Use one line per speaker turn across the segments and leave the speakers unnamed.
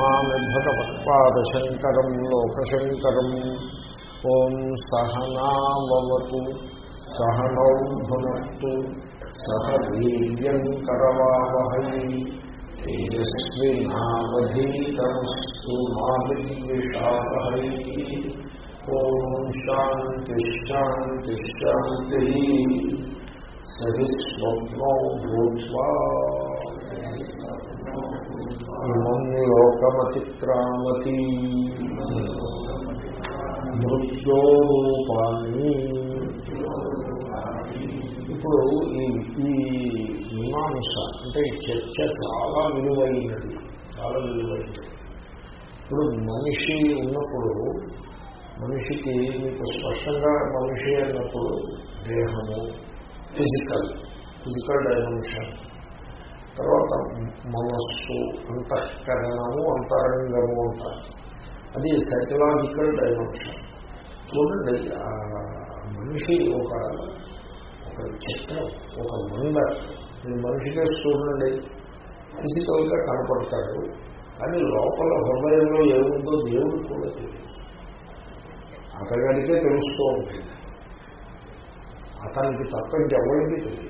నమామి భగవత్పాదశంకరం లోకశంకరం. ఓం సహనావతు సహనౌ భునత్తు సహ వీర్యం కరవావహై తేజస్వినావధీతమస్తు మా విద్విషావహై ఓం శాంతిశాంతిశాంతి శాంతి శాంతి. సరి స్వప్నో భూత్వా. ఇమం లోకమతిక్రామతి మృత్యోరూపాన్ని ఇప్పుడు ఈ ఈ మీమాంస అంటే ఈ చర్చ చాలా విలువైనది చాలా విలువైనది. ఇప్పుడు మనిషి ఉన్నప్పుడు మనిషికి మీకు స్పష్టంగా మనిషి అన్నప్పుడు దేహము ఫిజికల్ ఫిజికల్ డైమెన్షన్ తర్వాత మనస్సు అంతఃకరణము అంతరంగము అంటారు. అది సైకలాజికల్ డైమెన్షన్ చూడండి మనిషి ఒక ఒక చిత్రం ఒక వండర్ మీరు మనిషికే చూడండి ఫిజికల్గా కనపడతాడు కానీ లోపల హృదయంలో ఏముందో దేవుడు కూడా తెలియదు. అతగాడికే తెలుస్తూ ఉంటుంది. అతనికి తప్ప ఇంకెవరికి తెలియదు.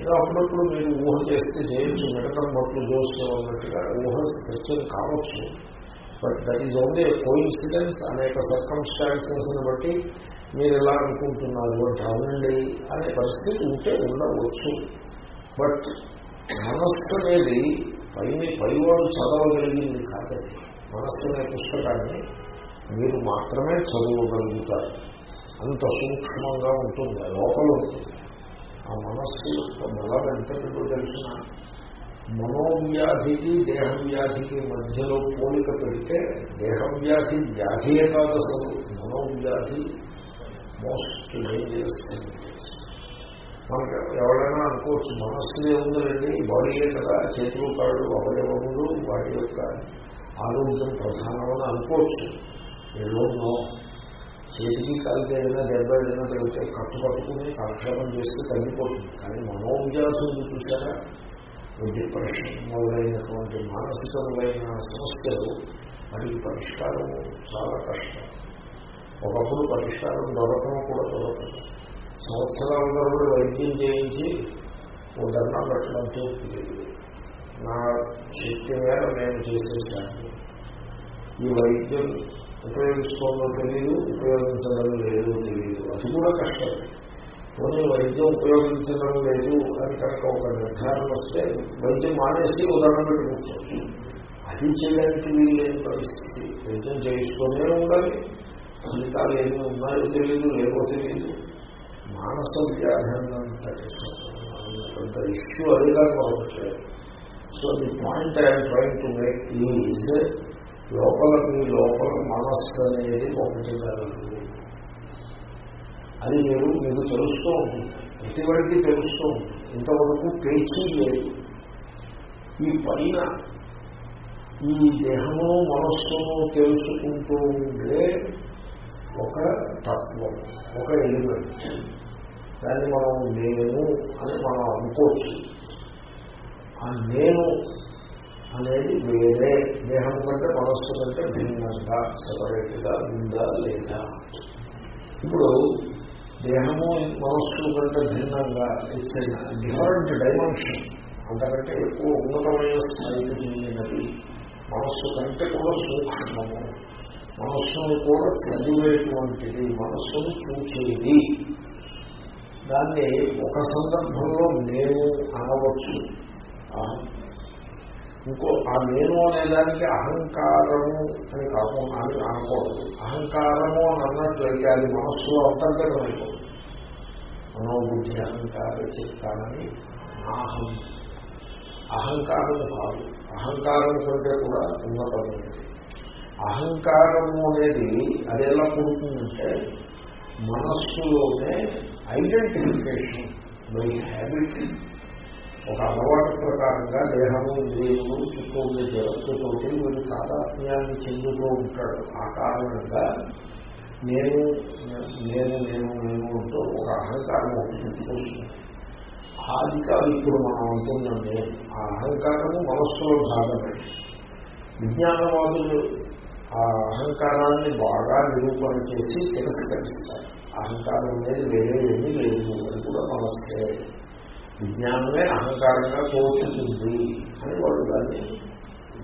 ఏదో అప్పుడప్పుడు మీరు ఊహ చేస్తే చేయొచ్చు మిగతా బట్లు చూస్తూ ఉన్నట్టుగా ఊహ సత్యం కావచ్చు. But that is only coincidence అనేక సర్కమ్స్టాన్సెస్ని బట్టి మీరు ఎలా అనుకుంటున్నారు అంటే అవునండి అనే పరిస్థితి ఉంటే ఉండవచ్చు. బట్ మనస్సు అనేది పైన పైవాడు చదవగలిగింది కాదండి మనస్సు అనే పుస్తకాన్ని మీరు మాత్రమే చదవగలుగుతారు. అంత సూక్ష్మంగా ఉంటుంది. లోపల ఉంటుంది. ఆ మనస్సు యొక్క బలం ఎంతటిదో తెలిసిన మనోవ్యాధికి దేహవ్యాధికి మధ్యలో పోలిక పెడితే దేహవ్యాధి వ్యాధియే కాదు అసలు మనోవ్యాధి మోస్ట్ డేంజరస్ మనకు ఎవరైనా అనుకోవచ్చు మనస్సు ఏముందండి బాడీయే కదా చేతులు కాళ్ళు అవయవములు వాటి యొక్క ఆరోగ్యం ప్రధానమని అనుకోవచ్చు. ఏదో చేతికి కాలికి ఏదైనా దెబ్బ ఏదైనా తగిలితే కట్టు పట్టుకుని కాలక్షేపం చేస్తే తగ్గిపోతుంది. కానీ మనోవ్యాసం చూసారా డిప్రెషన్ మొదలైనటువంటి మానసికములైన సమస్యలు వాటికి పరిష్కారం చాలా కష్టం. ఒకప్పుడు పరిష్కారం దొరకడం కూడా దొరకదు. సంవత్సరాల తరబడి వైద్యం చేయించి ఓ ధర్నా పెట్టడం చేస్తుంది నా శక్తి మేర నేను చేసేసాను ఈ వైద్యం ఉపయోగిస్తుందో తెలియదు ఉపయోగించడం లేదో తెలియదు అది కూడా కష్టం. కొన్ని వైద్యం ఉపయోగించడం లేదు అని కనుక ఒక నిర్ధారణ వస్తే వైద్యం మానేసి ఉదాహరణ పెట్టుకోవచ్చు అది చేయడానికి వీలైన పరిస్థితి. వైద్యం చేయిస్తూనే ఉండాలి. ఫలితాలు ఏమి ఉన్నాయో తెలియదు లేవో తెలియదు మానస వ్యాధంత పెద్ద ఇష్యూ అదిగా కావట్లేదు so the point I'm trying to make is లోపల మీ లోపల మనస్సు అనేది ఒకటి కలదు అది మీరు మీకు తెలుస్తూ ఉంటుంది ప్రతివాడికి తెలుస్తూ ఉంటుంది ఇంతవరకు పేచీ లేదు. ఈ పైన ఈ దేహము మనస్సును తెలుసుకుంటూ ఉండే ఒక తత్వం ఒక ఎలిమెంట్. దాన్ని మనం నేను అని మనం అనుకోవచ్చు. ఆ నేను అనేది వేరే దేహం కంటే మనస్సు కంటే భిన్నంగా సపరేట్గా ఉందా లేదా? ఇప్పుడు దేహము మనస్సు కంటే భిన్నంగా ఇట్స్ డిఫరెంట్ డైమెన్షన్ అంతకంటే ఎక్కువ ఉన్నతమైన స్థాయికి చెందినది మనస్సు కంటే కూడా సూక్ష్మము. మనస్సును కూడా చదివేటువంటిది మనస్సును చూచేది. దాన్ని ఒక సందర్భంలో నేను అనవచ్చు. ఇంకో ఆ నేను అనేదానికి అహంకారము అని కాకుండా అని అనకూడదు. అహంకారము అని అన్నట్లయితే అది మనస్సులో అంతర్గతం అయిపోతుంది మనోబుద్ధి అహంకార చేస్తానని నాహం అహంకారము కాదు. అహంకారం కంటే కూడా ఉన్నతమైనది అహంకారము అనేది అది ఎలా పుడుతుందంటే మనస్సులోనే ఐడెంటిఫికేషన్ బై హ్యాబిట్ ఒక అలవాటు ప్రకారంగా దేహము దేవుడు చుట్టూ ఉండే జగత్తుతోటి వీడు తాదాత్మ్యాన్ని చెందుతూ ఉంటాడు. ఆ కారణంగా నేను నేను నేను నేను అంటూ ఒక అహంకారం ఒకటి పుట్టుకొస్తుంది అది కాదు ఇప్పుడు మనం అంటున్నాం నేను ఆ అహంకారము మనస్సులో భాగమే. విజ్ఞానవాదులు ఆ అహంకారాన్ని బాగా నిరూపణ చేసి తిరస్కరిస్తారు. అహంకారం అనేది వేరే ఏమీ లేదు అని కూడా మనస్సే విజ్ఞానమే అహంకారంగా తోచుతుంది అని వాళ్ళు దాన్ని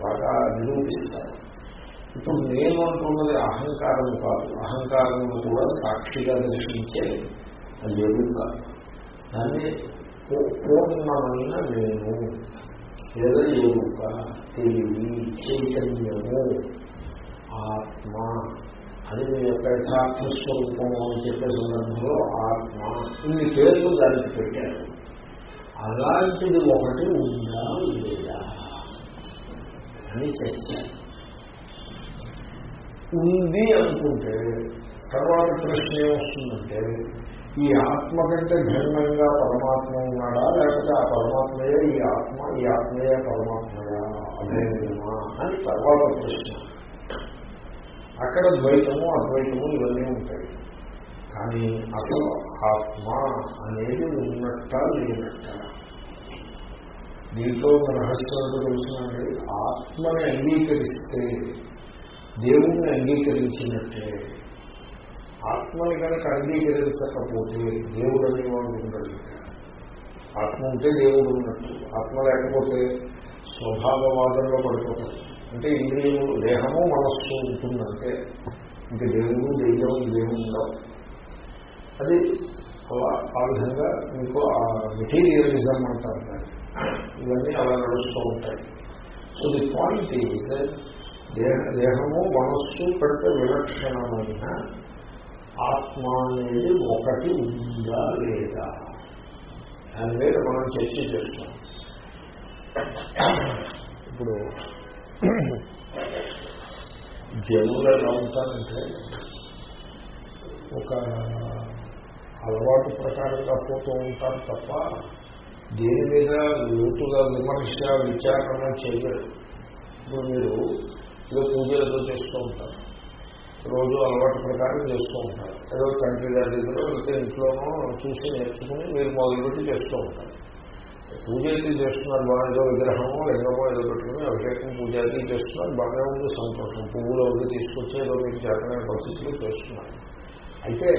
బాగా నిరూపిస్తారు. ఇప్పుడు నేను అంటున్నది అహంకారం కాదు. అహంకారం కూడా సాక్షిగా దర్శించే అది దాన్ని పూర్ణమైన నేను లేదా ఎదుక తెలివి చైతన్యము ఆత్మ అది మీ యొక్క యథార్థ స్వరూపము అని చెప్పే సందర్భంలో ఆత్మ ఇన్ని పేర్లు దానికి పెట్టారు. అలాంటిది ఒకటి ఉందా లేదా అని చర్చ. ఉంది అనుకుంటే తర్వాత ప్రశ్న ఏమొస్తుందంటే ఈ ఆత్మ కంటే భిన్నంగా పరమాత్మ ఉన్నాడా? లేకపోతే ఆ పరమాత్మయే ఈ ఆత్మ ఈ ఆత్మయే పరమాత్మయా? అభేదమా అని తర్వాత ప్రశ్న. అక్కడ ద్వైతము అద్వైతము ఇవన్నీ ఉంటాయి. కానీ అసలు ఆత్మ అనేది ఉన్నట్ట లేనట్ట. దీంట్లో ఉన్న రహస్యం తెలుసునండి ఆత్మని అంగీకరిస్తే దేవుణ్ణి అంగీకరించినట్టే. ఆత్మని కనుక అంగీకరించకపోతే దేవుడు అనేవాడు ఉండడు. ఆత్మ ఉంటే దేవుడు ఉన్నట్టు. ఆత్మ లేకపోతే స్వభావవాదంలో పడిపోతాడు. అంటే ఇంద్రియము దేహము మనస్సు ఉంటుందంటే ఇంక దేవుడు దేవం ఇదేమి ఉండవు అది అలా ఆ విధంగా మీకు ఆ మెటీరియలిజం అంటారు దాన్ని. ఇవన్నీ అలా నడుస్తూ ఉంటాయి. సో ది పాయింట్ ఈజ్ దేహ దేహము మనస్సు కంటే విలక్షణమైన ఆత్మ అనేది ఒకటి ఉందా లేదా? దాని మీద మనం చర్చ చేస్తాం. ఇప్పుడు జనులు ఎలా ఉంటారంటే ఒక అలవాటు ప్రకారంగా పోతూ ఉంటారు తప్ప దేని మీద లోతుగా విమర్శ విచారణ చేయరు. ఇప్పుడు మీరు ఏదో పూజ ఏదో చేస్తూ ఉంటారు. రోజు అలవాటు ప్రకారం చేస్తూ ఉంటారు. ఏదో తండ్రి గారి దగ్గర లేకపోతే ఇంట్లోనో చూసి నేర్చుకుని మీరు మొదలుపెట్టి చేస్తూ ఉంటారు. పూజ అయితే చేస్తున్నారు బాగా ఏదో విగ్రహమో లింగమో ఏదో పెట్టుకుని అభిషేకం పూజ అయితే చేస్తున్నారు బాగా ఉంది సంతోషం. పువ్వులు అవి తీసుకొచ్చి ఏదో మీకు చేతనే పరిస్థితులు చేస్తున్నారు. అయితే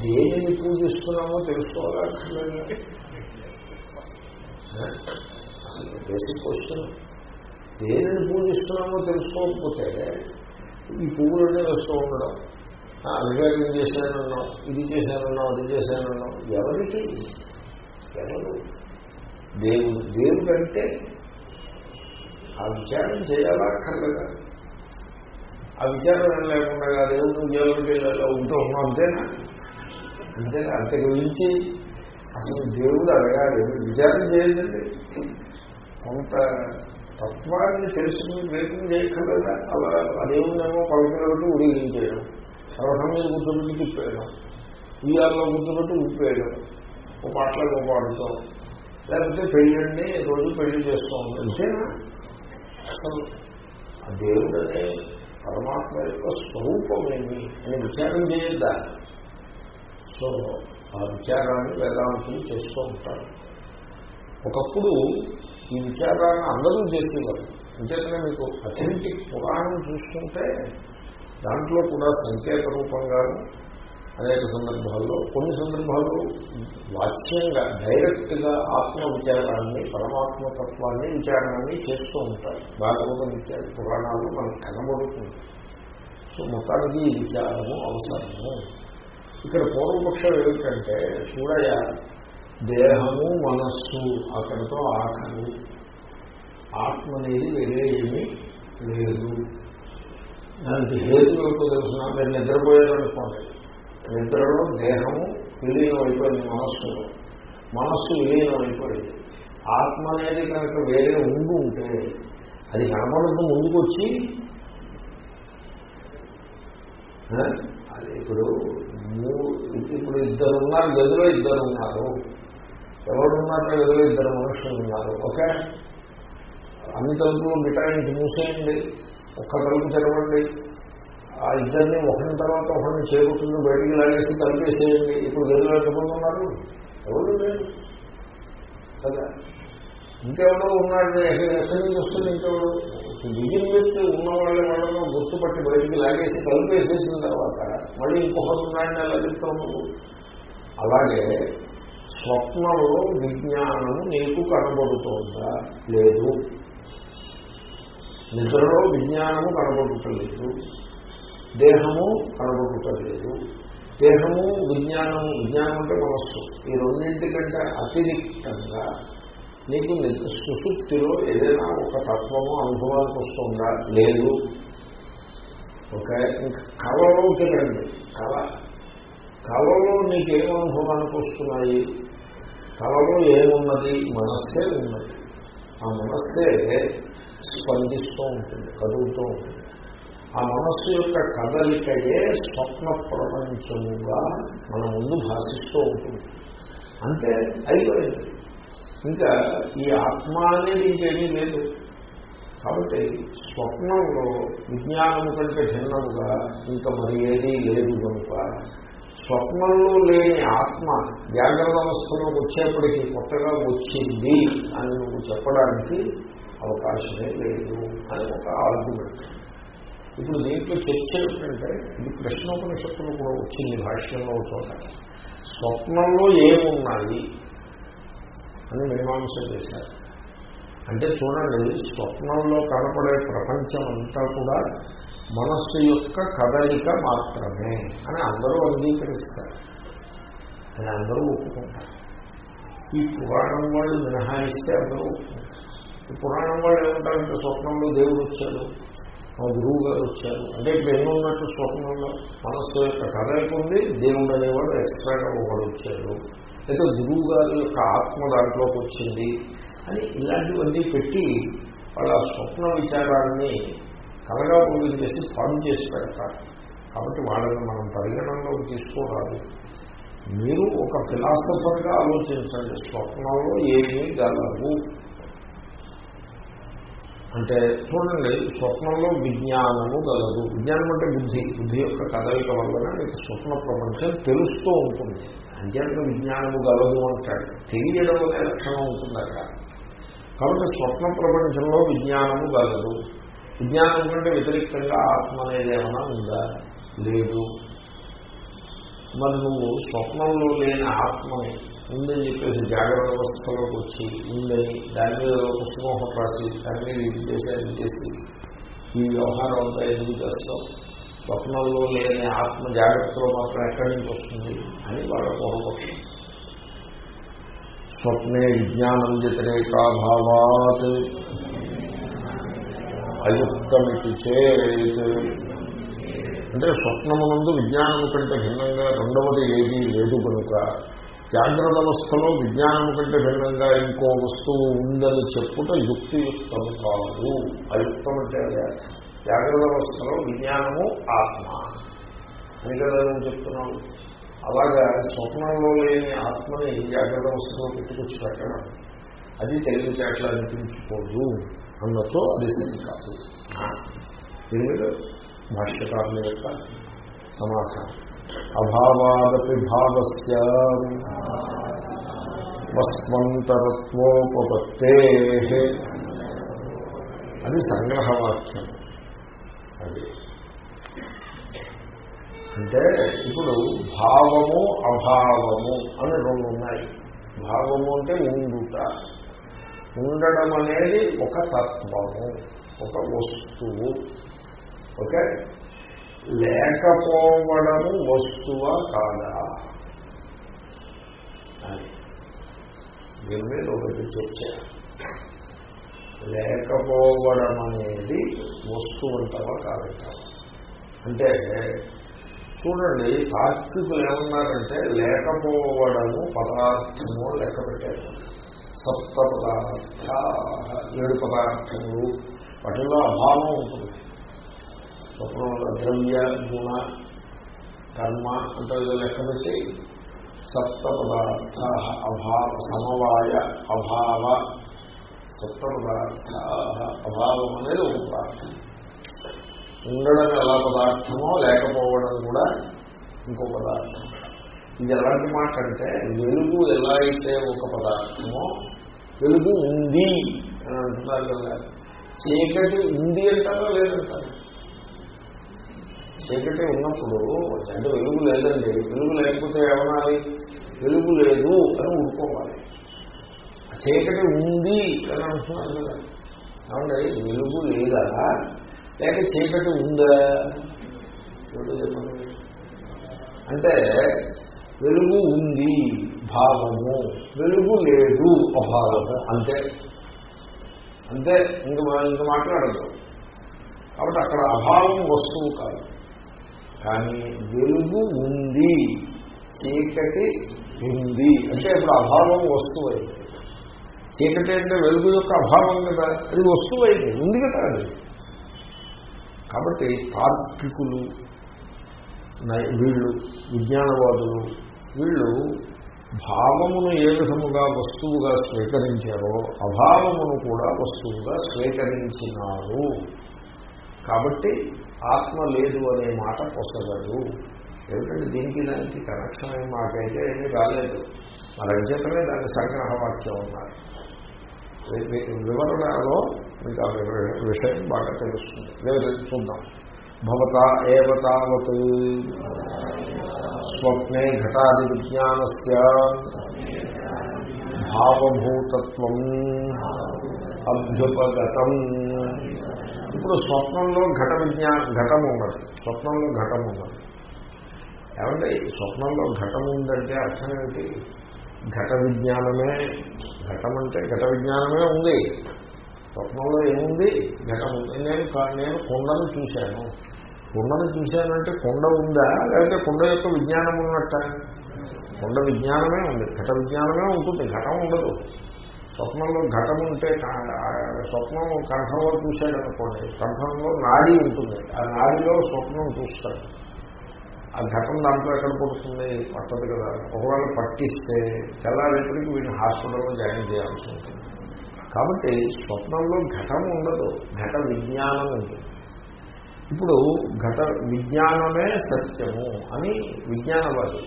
దేనిని పూజిస్తున్నామో తెలుసుకోవాలక్కర్లేదు అసలు బేసిక్ క్వశ్చన్ దేనిని పూజిస్తున్నామో తెలుసుకోకపోతే ఈ పువ్వులన్నీ వస్తూ ఉండడం. ఆ, అభిషేకం చేశానన్నాం ఇది చేశానన్నాం అది చేశానన్నాం ఎవరికి? ఎవరు? దేవుడు దేవుడు అంటే ఆ విచారం చేయాలా అక్కర్లేదా ఆ విచారం లేకుండా దేవుడు ఉద్యోగంకి ఉంటూ ఉన్నాం అంతేనా? అంతేనా అంతకు మించి అసలు దేవుడు అడగాలి. విచారం చేయదండి కొంత తత్వాన్ని తెలుసుకుని ప్రయత్నం చేయక్కర్లేదా? అలా అదేముందేమో పలుకులబట్టి ఉడిగించేయడం పర్వతం మీద కూర్చోబెట్టి తిప్పేయడం. ఉయ్యాల్లో కూర్చోబెట్టి ఉప్పేయడం ఓ పాటలకు ఓ పాడుతాం లేకపోతే పెళ్ళండి రోజు పెళ్ళి చేస్తూ అంతేనా? అసలు ఆ దేవుడు అనే పరమాత్మ యొక్క స్వరూపమేమి? అని విచారం చేయొద్దా? సో ఆ విచారాన్ని వేదాంతులు చేస్తూ ఉంటారు. ఒకప్పుడు ఈ విచారాన్ని అందరూ చేసేవారు. అంచేతనే మీకు అథెంటిక్ పురాణం చూసుకుంటే దాంట్లో కూడా సంకేత రూపంగాను అనేక సందర్భాల్లో కొన్ని సందర్భాల్లో వాచ్యంగా డైరెక్ట్గా ఆత్మ విచారాన్ని పరమాత్మ తత్వాన్ని విచారాన్ని చేస్తూ ఉంటారు. భాగవతం విచార పురాణాలు మనకు కనబడుతుంది. సో మొత్తానికి ఈ విచారము అవసరము. ఇక్కడ పూర్వపక్షం ఏమిటంటే చూడయ దేహము మనస్సు అక్కడితో ఆఖరు ఆత్మ అనేది వేరే ఏమీ లేదు. దానికి హేతు ఏమిటో తెలుసిన? మీరు నిద్రపోయారనుకోండి. నిద్రలో దేహము విలీనం అయిపోయింది మనస్సులో. మనస్సు విలీనం అయిపోయింది ఆత్మ అనేది కనుక వేరే ఉండి ఉంటే అది కనపడదు ముందుకు వచ్చి అది ఇప్పుడు ఇప్పుడు ఇద్దరు ఉన్నారు గదిలో ఇద్దరు ఉన్నారు. ఎవరు ఉన్నారు గదిలో ఇద్దరు మనుషులు ఉన్నారు. ఓకే? అన్ని తలుపులు మిఠాయించి మూసేయండి ఒక్క తలుపు తెరవండి. ఆ ఇద్దరిని ఒకరి తర్వాత ఒకరిని చేరుకుంటూ బయటికి లాగేసి తలుపేసేయండి ఇప్పుడు గదిలో ఎంతమంది ఉన్నారు? ఎవరు లేదు కదా? ఇంకెవరో ఉన్నాడు ఎక్కడి నుంచి వస్తుంది ఇంకెవరు? బిగిన్ విత్ ఉన్న వాళ్ళ వాళ్ళలో గుర్తుపట్టి బయటికి లాగేసి కలిపేసేసిన తర్వాత మళ్ళీ ఇంకొకరు ఉన్నాయని అలా చెప్తాము అలాగే స్వప్నంలో విజ్ఞానం నీకు కనబడుతోందా? లేదు. నిద్రలో విజ్ఞానము కనబడుటలేదు. దేహము కనబడుటలేదు. దేహము విజ్ఞానము విజ్ఞానం అంటే మనస్సు. ఈ రెండింటికంటే అతిరిక్తంగా నీకు సుశుక్తిలో ఏదైనా ఒక తత్వము అనుభవానికి వస్తుందా? లేదు. ఓకే? ఇంకా కళలోకి రండి కళ. కళలో నీకేం అనుభవానికి వస్తున్నాయి? కళలో ఏమున్నది? మనస్సే ఉన్నది. ఆ మనస్సే స్పందిస్తూ ఉంటుంది కదులుతూ ఉంటుంది. ఆ మనస్సు యొక్క కదలికయే స్వప్న ప్రపంచముగా మన ముందు భాషిస్తూ ఉంటుంది. అంతే అయిపోయింది. ఇంకా ఈ ఆత్మ అనేది ఇంకేమీ లేదు. కాబట్టి స్వప్నంలో విజ్ఞానము కంటే భిన్నముగా ఇంకా మరి ఏదీ లేదు కనుక స్వప్నంలో లేని ఆత్మ జాగ్రత్త అవస్థలోకి వచ్చేప్పటికీ కొత్తగా వచ్చింది అని నువ్వు చెప్పడానికి అవకాశమే లేదు అని ఒక ఆర్గ్యుమెంట్ ఇప్పుడు దీంట్లో చర్చ ఏమిటంటే ఇది ప్రశ్నోపనిషత్తులు కూడా వచ్చింది భాష్యంలో చోట. స్వప్నంలో ఏమున్నాయి? అని మీమాంస చేశారు. అంటే చూడండి స్వప్నంలో కనపడే ప్రపంచం అంతా కూడా మనస్సు యొక్క కదలిక మాత్రమే అని అందరూ అంగీకరిస్తారు. అని అందరూ ఒప్పుకుంటారు. ఈ పురాణం వాళ్ళు మినహాయిస్తే అందరూ ఒప్పుకుంటారు. ఈ పురాణం వాళ్ళు ఏమంటారంటే స్వప్నంలో దేవుడు వచ్చాడు మా గురువు గారు వచ్చారు. అంటే ఇప్పుడు ఎన్నున్నట్టు స్వప్నంలో మనస్సు యొక్క కదలిక ఉంది దేవుడు అనేవాడు ఎక్స్ట్రాగా ఒకడు వచ్చాడు. లేదా గురువు గారి యొక్క ఆత్మ దాంట్లోకి వచ్చింది అని ఇలాంటివన్నీ పెట్టి వాళ్ళ స్వప్న విచారాన్ని కలగా పూజలు చేసి పాడు చేసి పెడతారు. కాబట్టి వాళ్ళని మనం పరిగణనలోకి తీసుకోరాదు. మీరు ఒక ఫిలాసఫర్గా ఆలోచించండి. స్వప్నంలో ఏమీ గలవు అంటే చూడండి స్వప్నంలో విజ్ఞానము గలదు. విజ్ఞానం అంటే బుద్ధి. బుద్ధి యొక్క కదలిక వల్లనే మీకు స్వప్న ప్రపంచం తెలుస్తూ ఉంటుంది. అంచేత విజ్ఞానము గలదు అంటాడు. తెలియడం అనే లక్షణం ఉంటుంది అక్కడ కాబట్టి స్వప్న ప్రపంచంలో విజ్ఞానము గలదు. విజ్ఞానం కంటే వ్యతిరేకంగా ఆత్మ అనేది ఏమైనా ఉందా? లేదు. మరి నువ్వు స్వప్నంలో లేని ఆత్మని ఉందని చెప్పేసి జాగ్రత్త వ్యవస్థలోకి వచ్చి ఉందని దాని మీద పుస్తకం రాసి దాని మీద ఇది చేసి అది చేసి ఈ వ్యవహారం అంతా ఎందుకు చేస్తావు? స్వప్నంలో లేని ఆత్మ జాగ్రత్తలో మాత్రం ఎక్కడి నుంచి వస్తుంది అని వాళ్ళ పూర్వపక్షం స్వప్నే విజ్ఞానం వ్యతిరేకాభావాత్ అయుక్తమితి చేత్ అంటే స్వప్నమునందు విజ్ఞానము కంటే భిన్నంగా రెండవది ఏది లేదు కనుక జాగ్రత్త అవస్థలో విజ్ఞానం కంటే భిన్నంగా ఇంకో వస్తువు ఉందని చెప్పుట యుక్తియుక్తం కాదు. అయుక్తం అంటే అదే జాగ్రత్త అవస్థలో విజ్ఞానము ఆత్మ. అని కదా నేను చెప్తున్నాను. అలాగా స్వప్నంలో లేని ఆత్మని జాగ్రత్త అవస్థలో పెట్టుకొచ్చి పెట్టడం. అది తెలివితేటలు అనిపించుకోదు అన్నతో అది స్థితి కాదు. దీని మీద భాష్యకారుల యొక్క సమాధానం అభావాదపి భావస్య వస్వంతరత్వోపత్తే అది సంగ్రహవాక్యం. అది. అంటే ఇప్పుడు భావము అభావము అని రెండు ఉన్నాయి. భావము అంటే ఉండుట. ఉండడం అనేది ఒక తత్వము ఒక వస్తువు. ఓకే? లేకపోవడము వస్తువా కాదా? అని దీని మీద ఒకటి చర్చ. లేకపోవడం అనేది వస్తువు అంటావా అంటే చూడండి తాత్వికులు ఏమన్నారంటే లేకపోవడము పదార్థము లెక్క పెట్టారు. సప్త పదార్థ ఏడు పదార్థములు వాటిల్లో అభావం ఉంటుంది. స్వప్నంలో ద్రవ్య గుణ కర్మ అంటే లెక్క పెట్టి సప్త పదార్థ అభావ సమవాయ అభావ సప్త అభావం అనేది ఒక పదార్థం. ఉండడం ఎలా పదార్థమో లేకపోవడం కూడా ఇంకో పదార్థం. ఇది ఎలాంటి మాట అంటే వెలుగు ఎలా అయితే ఒక పదార్థమో వెలుగు ఉంది అని అంటున్నారు కదా. చీకటి ఉంది అంటారా లేదంటారా? చీకటి ఉన్నప్పుడు అంటే వెలుగు లేదండి. వెలుగు లేకపోతే ఏమనాలి? వెలుగు లేదు అని ఊరుకోవాలి. చీకటి ఉంది అని అంటున్నారు కదా వెలుగు లేదా? లేక చీకటి ఉందా? ఏమిటో చెప్పండి. అంటే వెలుగు ఉంది భావము వెలుగు లేదు అభావము అంతే. అంతే ఇంక ఇంక మాట్లాడదు కాబట్టి అక్కడ అభావం వస్తువు కాదు. కానీ వెలుగు ఉంది చీకటి ఉంది. అంటే ఇప్పుడు అభావం వస్తువు అయింది చీకటి అంటే వెలుగు యొక్క అభావం కదా. అది వస్తువు అయింది ఉంది కదా అది. కాబట్టి తార్కికులు నై- వీళ్ళు విజ్ఞానవాదులు వీళ్ళు భావమును ఏ విధముగా వస్తువుగా స్వీకరించారో అభావమును కూడా వస్తువుగా స్వీకరించినారు. కాబట్టి ఆత్మ లేదు అనే మాట పొసగదు. ఏమిటంటే దీనికి దానికి కనెక్షన్ ఏమి మాకైతే ఏమీ రాలేదు మరి అంచేతనే దాని సంగ్రహవాక్యం ఉన్నారు వి- వి- వివరణలో మీకు ఆ వివర- విషయం బాగా తెలుస్తుంది. లేదు చూద్దాం. భవత ఏవ తావత్ స్వప్నే ఘటాది విజ్ఞానస్ భావభూతత్వం అభ్యుపగతం. ఇప్పుడు స్వప్నంలో ఘట విజ్ఞా ఘటం ఉన్నది. స్వప్నంలో ఘటం ఉన్నది. ఏమంటే స్వప్నంలో ఘటం ఉందంటే అర్థం ఏమిటి? ఘట విజ్ఞానమే ఘటం అంటే ఘట విజ్ఞానమే ఉంది. స్వప్నంలో ఏముంది? ఘటం ఉంది నేను నేను కొండను చూశాను. కొండను చూశానంటే కొండ ఉందా? లేకపోతే కొండ యొక్క విజ్ఞానం ఉన్నట్ట? కొండ విజ్ఞానమే ఉంది. ఘట విజ్ఞానమే ఉంటుంది. ఘటం ఉండదు. స్వప్నంలో ఘటం ఉంటే స్వప్నం కంఠంలో చూశాడనుకోండి. కంఠంలో నాడి ఉంటుంది. ఆ నాడిలో స్వప్నం చూస్తాడు. ఆ ఘటన దాంట్లో ఎక్కడ పడుతుంది? పట్టదు కదా. ఒకవేళ పట్టిస్తే తెల్లారేపటికి వీడిని హాస్పిటల్లో జాయిన్ చేయాల్సి ఉంటుంది. కాబట్టి స్వప్నంలో ఘటం ఉండదు. ఘట విజ్ఞానం ఉంటుంది ఇప్పుడు ఘట విజ్ఞానమే సత్యము అని విజ్ఞానవాది.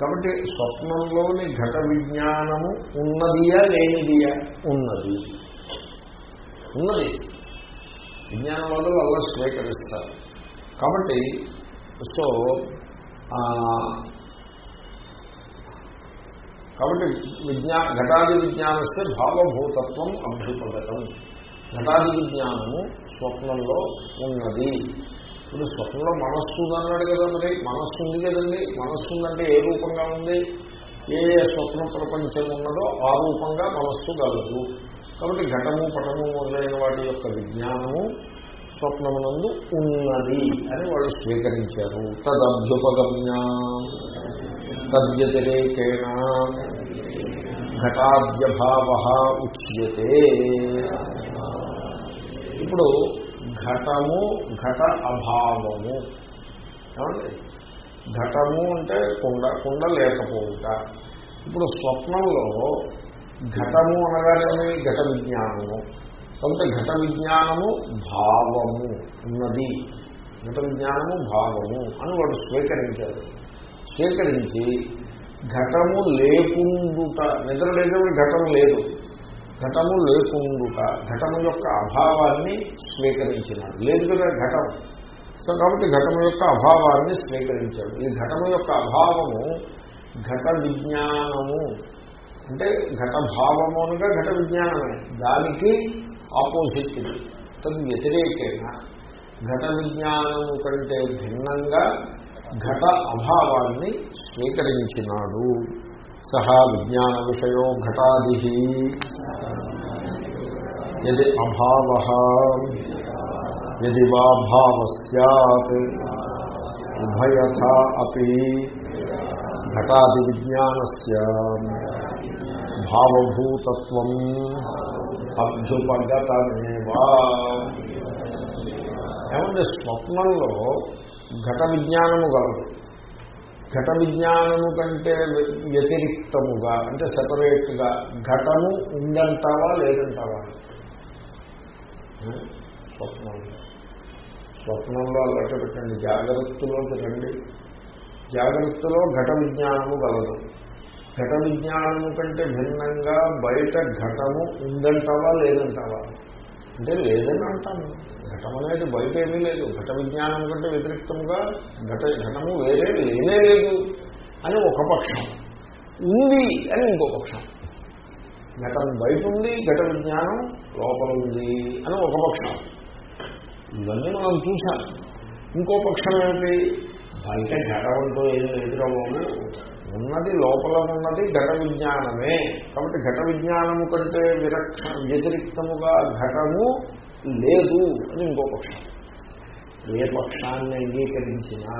కాబట్టి స్వప్నంలోని ఘట విజ్ఞానము ఉన్నదియా లేనిదియా? ఉన్నది. ఉన్నది. విజ్ఞానవాదులు అలా స్వీకరిస్తారు. కాబట్టి సో కాబట్టి విజ్ఞా ఘటాది విజ్ఞానస్తే భావభూతత్వం అభ్యుపగతం. ఘటాది విజ్ఞానము స్వప్నంలో ఉన్నది. ఇప్పుడు స్వప్నంలో మనస్సు అన్నాడు కదా మరి మనస్సు ఉంది కదండి. మనస్సు ఉందంటే ఏ రూపంగా ఉంది? ఏ ఏ స్వప్న ప్రపంచం ఉన్నదో ఆ రూపంగా మనస్సు కలదు. కాబట్టి ఘటము పటము మొదలైన వాటి యొక్క విజ్ఞానము స్వప్నమునందు ఉన్నది అని వాళ్ళు స్వీకరించారు. తదభ్యుపగమ్య తద్వ్యతిరేకేణ ఘటాద్యభావ ఉచ్యతే. ఇప్పుడు ఘటము ఘట అభావము. ఏమండి? ఘటము అంటే కుండ కుండ లేకపోవుట. ఇప్పుడు స్వప్నంలో ఘటము అనగానే ఘట విజ్ఞానము కొంత ఘట విజ్ఞానము భావము ఉన్నది. ఘట విజ్ఞానము భావము అని వాడు స్వీకరించారు స్వీకరించి ఘటము లేకుండుట నిద్ర లేకపోతే ఘటం లేదు. ఘటము లేకుండుట ఘటము యొక్క అభావాన్ని స్వీకరించినాడు. లేదు కదా ఘటం. సో కాబట్టి ఘటము యొక్క అభావాన్ని స్వీకరించాడు. ఈ ఘటము యొక్క అభావము ఘట విజ్ఞానము అంటే ఘట భావము అనగా ఘట విజ్ఞానమే దానికి ఆపోజిట్ ఇది తద్ వ్యతిరేకేణ ఘట విజ్ఞానము కంటే భిన్నంగా ఘట అభావాన్ని స్వీకరించినాడు. సహా విజ్ఞాన విషయో ఘటాది. యది అభావ యది వా భావ సత్ ఉభయథ అపి ఘటాది విజ్ఞానస్ భావభూతత్వం అభ్యుపగతమేవా. ఏమంటే స్వప్నంలో ఘట విజ్ఞానము గలదు ఘట విజ్ఞానము కంటే వ్యతిరిక్తముగా అంటే సపరేట్గా ఘటము ఉందంటావా లేదంటావా? స్వప్నంలో. స్వప్నంలో అలట పెట్టండి. జాగ్రత్తలోకి రండి. జాగ్రత్తలో ఘట విజ్ఞానము గలదు ఘట విజ్ఞానం కంటే భిన్నంగా బయట ఘటము ఉందంటావా లేదంటావా? అంటే లేదని అంటాను. ఘటం అనేది బయట ఏమీ లేదు. ఘట విజ్ఞానం కంటే వ్యతిరేక్తంగా ఘట ఘటము వేరే లేనే లేదు అని ఒక పక్షం. ఉంది అని ఇంకో పక్షం. ఘటం బయట ఉంది ఘట విజ్ఞానం లోపల ఉంది అని ఒక పక్షం. ఇవన్నీ మనం చూశాం. ఇంకో పక్షం ఏమిటి? బయట ఘటంతో ఏం ఎదురవ్వము ఉన్నది లోపల ఉన్నది ఘట విజ్ఞానమే. కాబట్టి ఘట విజ్ఞానము కంటే విరక్ష వ్యతిరిక్తముగా ఘటము లేదు అని ఇంకో పక్షం. ఏ పక్షాన్ని అంగీకరించినా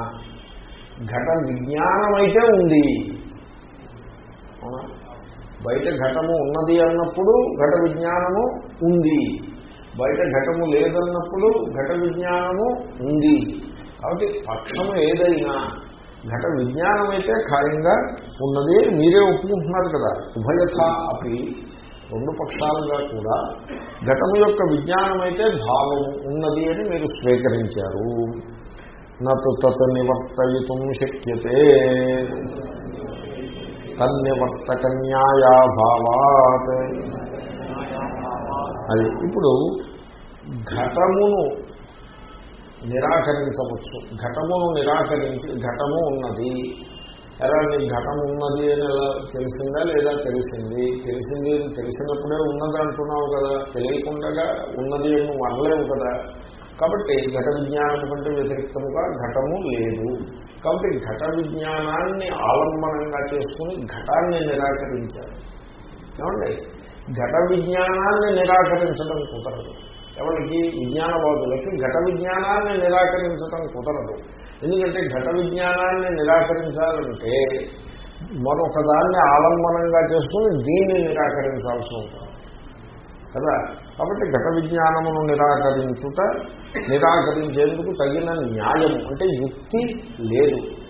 ఘట విజ్ఞానం అయితే ఉంది బయట ఘటము ఉన్నది అన్నప్పుడు ఘట విజ్ఞానము ఉంది. బయట ఘటము లేదన్నప్పుడు ఘట విజ్ఞానము ఉంది. కాబట్టి పక్షము ఏదైనా ఘట విజ్ఞానం అయితే ఖాయంగా ఉన్నది మీరే ఒప్పుకుంటున్నారు కదా. ఉభయథ అపి రెండు పక్షాలుగా కూడా ఘటము యొక్క విజ్ఞానం అయితే భావం ఉన్నది అని మీరు స్వీకరించారు. నటు తత్ నివర్తయితం శక్యతే. తన్నివర్తక న్యాయాభావాత్ అది ఇప్పుడు ఘటమును నిరాకరించవచ్చు. ఘటమును నిరాకరించి ఘటము ఉన్నది. ఎలా నీ ఘటం ఉన్నది అని ఎలా తెలిసిందా లేదా తెలిసింది? తెలిసింది అని తెలిసినప్పుడే ఉన్నది అంటున్నావు కదా. తెలియకుండా ఉన్నది అని అనలేవు కదా. కాబట్టి ఘట విజ్ఞానం కంటే వ్యతిరిక్తముగా ఘటము లేదు. కాబట్టి ఘట విజ్ఞానాన్ని ఆలంబనంగా చేసుకుని ఘటాన్ని నిరాకరించారు ఏమండి? ఘట విజ్ఞానాన్ని నిరాకరించడం కుదరదు. ఎవరికి విజ్ఞానవాదులకి ఘట విజ్ఞానాన్ని నిరాకరించడం కుదరదు. ఎందుకంటే ఘట విజ్ఞానాన్ని నిరాకరించాలంటే మరొక దాన్ని ఆలంబనంగా చేసుకుని దీన్ని నిరాకరించాల్సి ఉంటుంది. కదా? కాబట్టి ఘట విజ్ఞానమును నిరాకరించుట నిరాకరించేందుకు తగిన న్యాయము అంటే యుక్తి లేదు.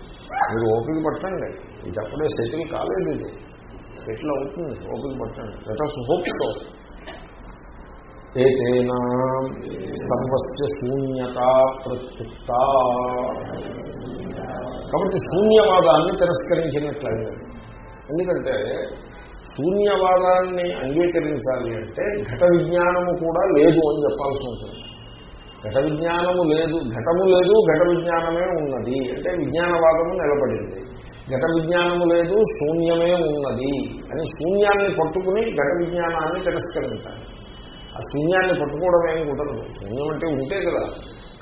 మీరు ఓపిక పట్టండి. ఇది అప్పుడే సెటిల్ కాలేదు ఇది. సెటిల్ అవుతుంది. ఓపిక పట్టండి. లెటస్ హోప్తో ఏతేనా సర్వస్య శూన్యత ప్రత్యుక్త కాబట్టి శూన్యవాదాన్ని తిరస్కరించినట్లయింది ఎందుకంటే శూన్యవాదాన్ని అంగీకరించాలి అంటే ఘట విజ్ఞానము కూడా లేదు అని చెప్పాల్సి ఉంటుంది. ఘట విజ్ఞానము లేదు ఘటము లేదు ఘట విజ్ఞానమే ఉన్నది. అంటే విజ్ఞానవాదము నిలబడింది. ఘట విజ్ఞానము లేదు శూన్యమే ఉన్నది అని శూన్యాన్ని పట్టుకుని ఘట విజ్ఞానాన్ని తిరస్కరించాలి. ఆ శూన్యాన్ని పట్టుకోవడం ఏమి కుదరదు. శూన్యం అంటే ఉంటే కదా.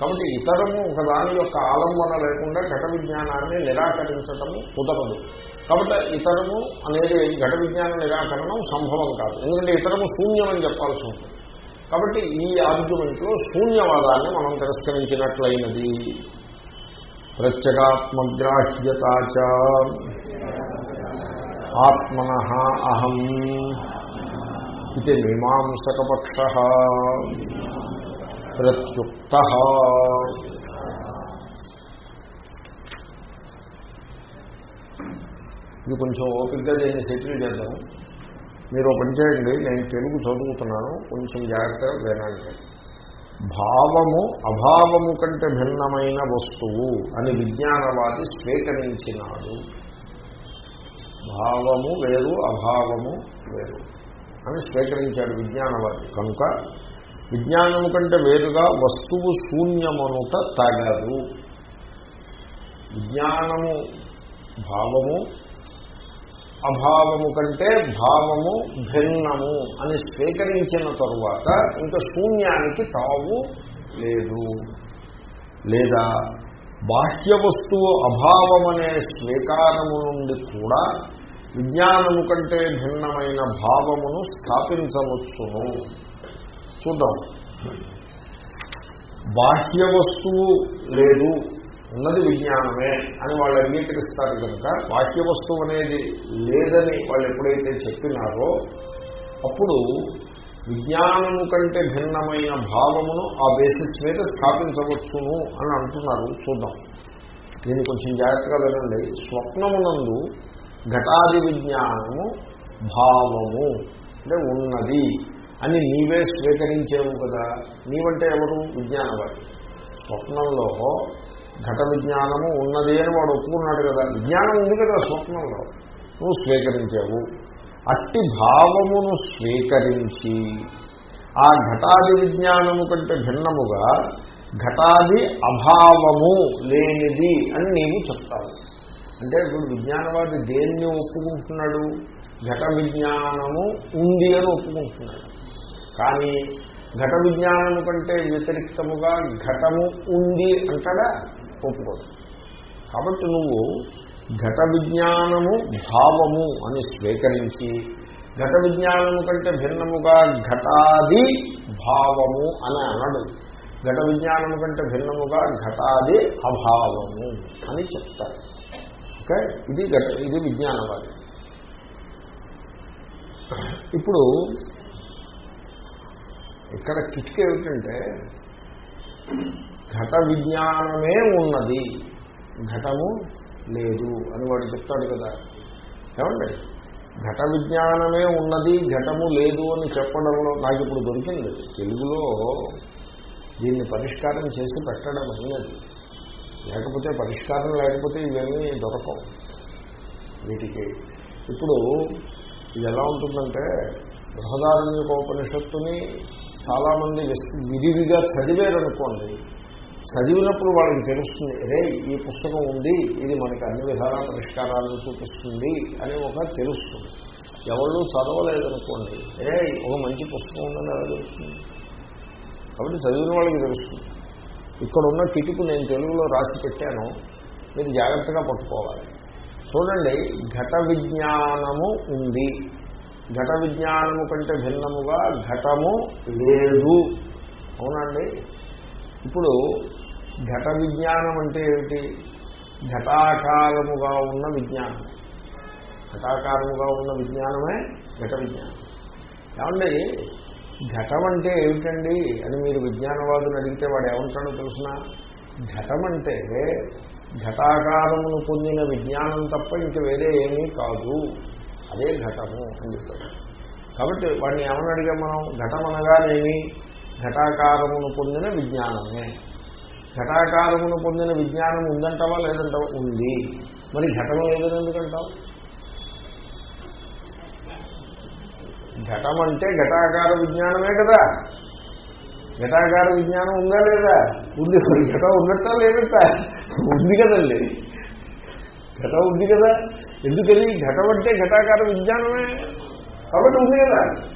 కాబట్టి ఇతరము ఒక దాని యొక్క ఆలంబన లేకుండా ఘట విజ్ఞానాన్ని నిరాకరించటము కుదరదు. కాబట్టి ఇతరము అనేది ఘట విజ్ఞాన నిరాకరణం సంభవం కాదు. ఎందుకంటే ఇతరము శూన్యం అని చెప్పాల్సి ఉంటుంది. కాబట్టి ఈ ఆర్గ్యుమెంట్లో శూన్యవాదాన్ని మనం తిరస్కరించినట్లయినది. ప్రత్యేగాత్మగ్రాహ్యతాచ ఆత్మన అహం. ఇది మీమాంసకపక్ష ప్రత్యుక్త ఇది కొంచెం ఓపికగా దీన్ని సెటిల్ చేద్దాం. మీరు పని చేయండి నేను తెలుగు చదువుతున్నాను కొంచెం జాగ్రత్తగా వినండి భావము అభావము కంటే భిన్నమైన వస్తువు అని విజ్ఞానవాది స్వీకరించినాడు. భావము వేరు అభావము వేరు. అని స్వీకరించాడు విజ్ఞానవాది. కనుక విజ్ఞానము కంటే వేరుగా వస్తువు శూన్యమనుట తగదు. విజ్ఞానము భావము అభావము కంటే భావము భిన్నము అని స్వీకరించిన తరువాత ఇంకా శూన్యానికి తావు లేదు. లేదా బాహ్య వస్తువు అభావమనే స్వీకారము నుండి కూడా విజ్ఞానము కంటే భిన్నమైన భావమును స్థాపించవచ్చును. చూద్దాం. బాహ్య వస్తువు లేదు ఉన్నది విజ్ఞానమే అని వాళ్ళు అంగీకరిస్తారు కనుక బాహ్య వస్తువు అనేది లేదని వాళ్ళు ఎప్పుడైతే చెప్పినారో అప్పుడు విజ్ఞానము కంటే భిన్నమైన భావమును ఆ బేసిస్ మీద స్థాపించవచ్చును అని అంటున్నారు. చూద్దాం. దీన్ని కొంచెం జాగ్రత్తగా వినండి. స్వప్నమునందు ఘటాది విజ్ఞానము భావము అంటే ఉన్నది అని నీవే స్వీకరించేవు కదా. నీవంటే ఎవరు? విజ్ఞానవాడు స్వప్నంలో ఘట విజ్ఞానము ఉన్నది అని వాడు ఒప్పుకున్నాడు కదా. విజ్ఞానం ఉంది కదా స్వప్నంలో. నువ్వు స్వీకరించావు. అట్టి భావమును స్వీకరించి ఆ ఘటాది విజ్ఞానము కంటే భిన్నముగా ఘటాది అభావము లేనిది అని నీవు చెప్తావు. అంటే ఇప్పుడు విజ్ఞానవాది దేన్ని ఒప్పుకుంటున్నాడు? ఘట విజ్ఞానము ఉంది అని ఒప్పుకుంటున్నాడు. కానీ ఘట విజ్ఞానము కంటే వ్యతిరిక్తముగా ఘటము ఉంది అంటాడా? ఒప్పుకోడు. కాబట్టి నువ్వు ఘట విజ్ఞానము భావము అని స్వీకరించి ఘట విజ్ఞానము కంటే భిన్నముగా ఘటాది భావము అని అనడు. ఘట విజ్ఞానము కంటే భిన్నముగా ఘటాది అభావము అని చెప్తారు. ఓకే? ఇది ఘట ఇది విజ్ఞానవాది. ఇప్పుడు ఇక్కడ కిటికీ ఏమిటంటే ఘట విజ్ఞానమే ఉన్నది. ఘటము లేదు అని వాడు చెప్తాడు కదా. ఏమండి? ఘట విజ్ఞానమే ఉన్నది ఘటము లేదు అని చెప్పడంలో నాకు ఇప్పుడు దొరికింది. తెలుగులో దీన్ని పరిష్కారం చేసి పెట్టడం అయినది లేకపోతే పరిష్కారం లేకపోతే ఇవన్నీ దొరకవు. వీటికి ఇప్పుడు ఇది ఎలా ఉంటుందంటే బృహదారణ్యోపనిషత్తుని చాలామంది విరివిగా చదివారనుకోండి చదివినప్పుడు వాళ్ళకి తెలుస్తుంది రే ఈ పుస్తకం ఉంది ఇది మనకి అన్ని విధాల పరిష్కారాలను చూపిస్తుంది అని ఒక తెలుస్తుంది. ఎవరు చదవలేదనుకోండి రే ఒక మంచి పుస్తకం ఉందని ఎలా తెలుస్తుంది? కాబట్టి చదివిన వాళ్ళకి తెలుస్తుంది. ఇక్కడ ఉన్న కిటుకు నేను తెలుగులో రాసి పెట్టాను మీరు జాగ్రత్తగా పట్టుకోవాలి. చూడండి ఘట విజ్ఞానము ఉంది. ఘట విజ్ఞానము కంటే భిన్నముగా ఘటము లేదు. అవునండి? ఇప్పుడు ఘట విజ్ఞానం అంటే ఏమిటి? ఘటాకారముగా ఉన్న విజ్ఞానం. ఘటాకారముగా ఉన్న విజ్ఞానమే ఘట విజ్ఞానం. ఏమండి? ఘటం అంటే ఏమిటండి? అని మీరు విజ్ఞానవాదులు అడిగితే వాడు ఏమంటాడో తెలిసిన? ఘటం అంటే ఘటాకారమును పొందిన విజ్ఞానం తప్ప ఇంక వేరే ఏమీ కాదు. అదే ఘటము అని చెప్పాడు. కాబట్టి వాడిని ఏమని అడిగాం మనం? ఘటం అనగానేమి? ఘటాకారమును పొందిన విజ్ఞానమే. ఘటాకారమును పొందిన విజ్ఞానం ఉందంటావా లేదంటావా? ఉంది. మరి ఘటం లేదని ఎందుకంటావు? ఘటం అంటే ఘటాకార విజ్ఞానమే కదా. ఘటాకార విజ్ఞానం ఉందా లేదా? ఉంది. ఘటం ఉన్నట్ట లేదట. ఉంది కదండి. ఘటం ఉంది కదా. ఎందుకని? ఘటం అంటే ఘటాకార విజ్ఞానమే. కాబట్టి ఉంది కదా.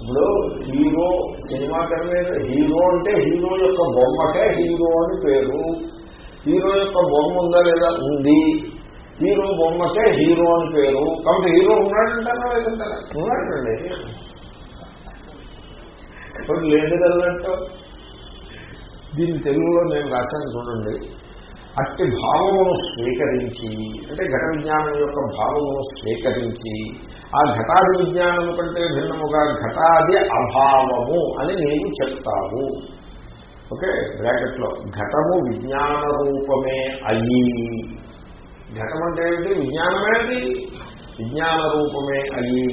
ఇప్పుడు హీరో సినిమా తెర మీద హీరో అంటే హీరో యొక్క బొమ్మకే హీరో అని పేరు. హీరో యొక్క బొమ్మ ఉందా లేదా? ఉంది. హీరో బొమ్మకే హీరో అని పేరు. కాబట్టి హీరో ఉన్నాడంటారా లేదంటారా? ఉన్నాడండి. కాబట్టి లేనిదన్నట్టు దీని తెలుగులో నేను రాశాను చూడండి. అట్టి భావమును స్వీకరించి అంటే ఘట విజ్ఞానం యొక్క భావమును స్వీకరించి ఆ ఘటాది విజ్ఞానము కంటే భిన్నముగా ఘటాది అభావము అని నీవు చెప్తావు. ఓకే? బ్రాకెట్లో ఘటము విజ్ఞాన రూపమే అయ్యి ఘటం అంటే ఏమిటి విజ్ఞానమేది విజ్ఞాన రూపమే అయ్యి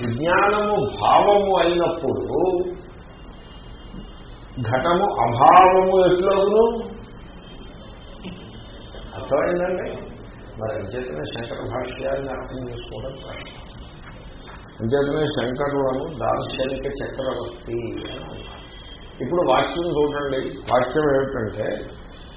విజ్ఞానము భావము అయినప్పుడు ఘటము అభావము ఎట్లవును అర్థమైందండి? మరి అంచేతనే శంకర భాష్యాన్ని అర్థం చేసుకోవడం కష్టం. అంచేతనే శంకరులను దార్శనిక చక్రవర్తి ఇప్పుడు వాక్యం చూడండి. వాక్యం ఏమిటంటే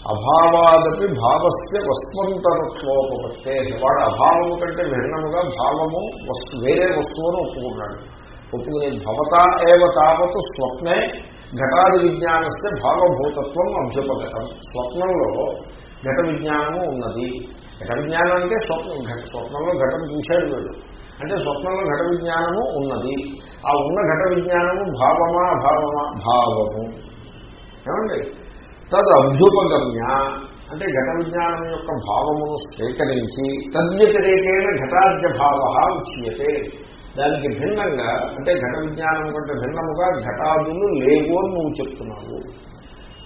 అభావాదపి భావస్య వస్వంతరత్వోపత్తే వాడు అభావము కంటే భిన్నముగా భావము వస్తు వేరే వస్తువును ఒప్పుకున్నాడు ఒప్పుకునే భవత ఏవ తావత్ స్వప్నే ఘటాది విజ్ఞానస్తే భావభూతత్వం అభ్యుపగతం. స్వప్నంలో ఘట విజ్ఞానము ఉన్నది. ఘట విజ్ఞానం అంటే స్వప్నం స్వప్నంలో ఘటం చూశాడు వీడు. అంటే స్వప్నంలో ఘట విజ్ఞానము ఉన్నది. ఆ ఉన్న ఘట విజ్ఞానము భావమా భావమా భావము. ఏమండి? తద్ అభ్యుపగమ్య. అంటే ఘట విజ్ఞానం యొక్క భావమును స్వీకరించి తద్వ్యతిరేకైన ఘటాద్య భావ ఉచ్యతే. దానికి భిన్నంగా అంటే ఘట విజ్ఞానం కంటే భిన్నముగా ఘటాదులు లేవు అని నువ్వు చెప్తున్నావు.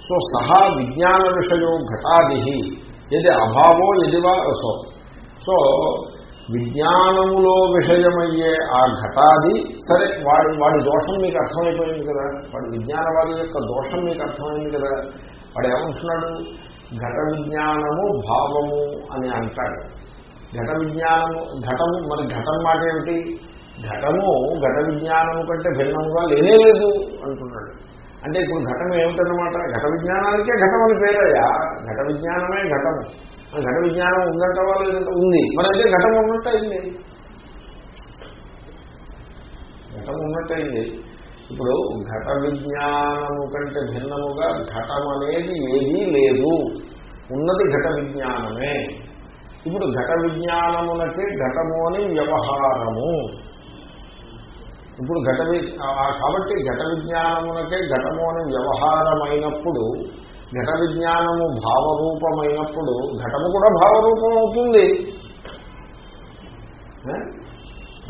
సో సహా విజ్ఞాన విషయో ఘటాది ఏది అభావో ఎదివా సో సో విజ్ఞానములో విషయమయ్యే ఆ ఘటాది సరే వాడి వాడి దోషం మీకు అర్థమైపోయింది కదా. వాడి విజ్ఞానవాది యొక్క దోషం మీకు అర్థమైంది కదా. వాడు ఏమంటున్నాడు ఘట విజ్ఞానము భావము అని అంటాడు. ఘట విజ్ఞానము ఘటము మరి ఘటం మాట ఏమిటి? ఘటము ఘట విజ్ఞానము కంటే భిన్నముగా లేనే లేదు అంటున్నాడు. అంటే ఇప్పుడు ఘటం ఏమిటన్నమాట? ఘట విజ్ఞానానికే ఘటం అని పేరయ్యా. ఘట. విజ్ఞానమే ఘటము ఘట విజ్ఞానం ఉందంటవా లేదంటే ఉంది? మరి అయితే ఘటం ఉన్నట్టయింది. ఘటం ఉన్నట్టయింది. ఇప్పుడు ఘట విజ్ఞానము కంటే భిన్నముగా ఘటం అనేది ఏదీ లేదు. ఉన్నది ఘట విజ్ఞానమే ఇప్పుడు ఘట విజ్ఞానమునకే ఘటము అని వ్యవహారము. ఇప్పుడు ఘట కాబట్టి ఘట విజ్ఞానమునకే ఘటము అని వ్యవహారమైనప్పుడు ఘట విజ్ఞానము భావరూపమైనప్పుడు ఘటము కూడా భావరూపం అవుతుంది.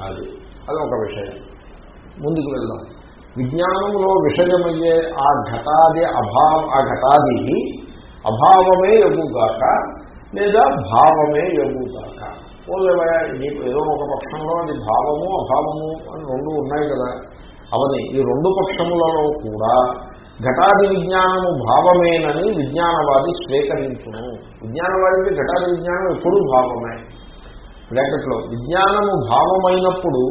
అది అది. ఒక విషయం. ముందుకు వెళ్దాం. విజ్ఞానంలో విషయమయ్యే ఆ ఘటాది అభావ ఆ ఘటాది అభావమే ఎగుగాక లేదా భావమే ఎగుగాక పోలేవా నీకు ఏదో ఒక పక్షంలో అది భావము అభావము అని రెండు ఉన్నాయి కదా. అవని ఈ రెండు పక్షములలో కూడా ఘటాది విజ్ఞానము భావమేనని విజ్ఞానవాది స్వీకరించును. విజ్ఞానవాదికి ఘటాది విజ్ఞానం ఎప్పుడూ భావమే. బ్రాకెట్లో విజ్ఞానము భావమైనప్పుడు